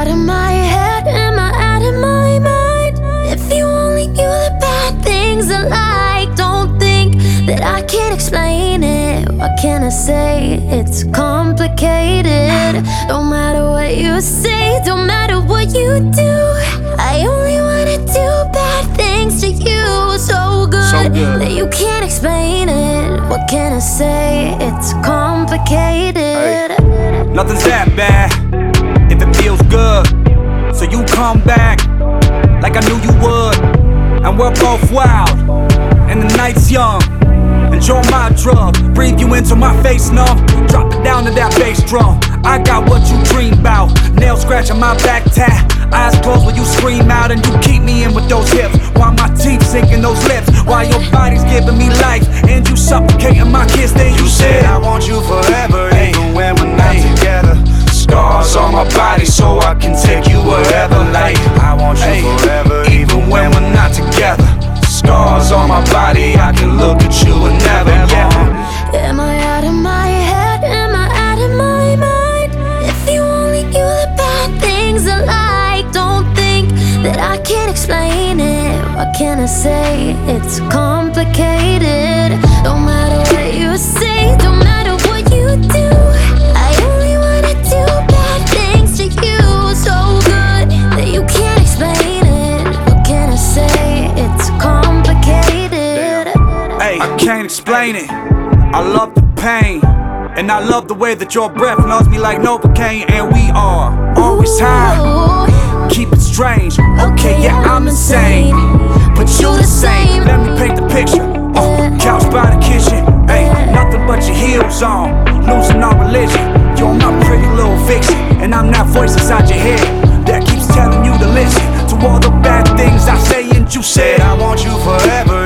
out of my head? Am I out of my mind? If you only knew the bad things I like, don't think that I can't explain it. What can I say? It's complicated. Don't matter what you say, don't matter what you do. I only wanna do bad things to you. So good, So good. that you can't explain it. What can I say? It's complicated. Nothing's that bad come back like I knew you would. And we're both wild, and the night's young. Enjoy my drug, breathe you into my face numb. Drop it down to that bass drum. I got what you dream about. Nail scratching my back tat. Eyes closed when you scream out and you keep me in with those hips. While my teeth sink in those lips. While your body's giving me life and you suffocating my kiss. Then you things I like, don't think that I can't explain it. What can I say? It's complicated. Don't matter what you say, don't matter what you do. I only wanna do bad things to you. So good that you can't explain it. What can I say? It's complicated. Hey, I can't explain it. I love the pain. And I love the way that your breath knows me like Novocaine. And we are always high. Ooh. Keep it strange. Okay, yeah, I'm insane. But you the same. Let me paint the picture. Uh, couch by the kitchen. Hey, nothing but your heels on. Losing our religion. You're my pretty little vixen. And I'm that voice inside your head that keeps telling you to listen to all the bad things I say. And you said, I want you forever,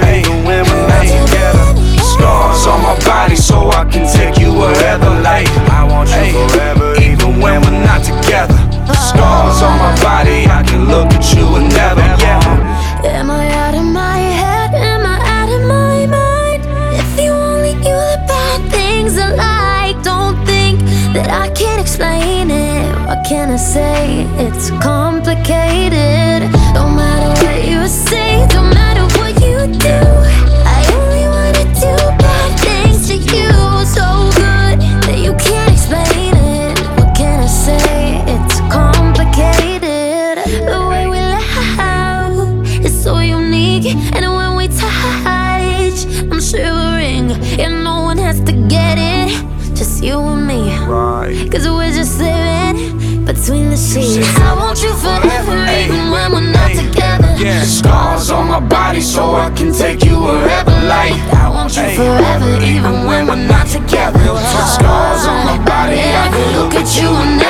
body, I can look at you and never, yeah. Am I out of my head? Am I out of my mind? If you only knew the bad things I like, don't think that I can't explain it. What can I say? It's complicated. Don't matter what you say, you and me. Right. Cause we're just living between the sheets. I want you forever, even when we're not together. Yeah, scars on my body so I can take you wherever. Like, I want you Hey. forever, even when we're not together. Scars on my body, I can look at you and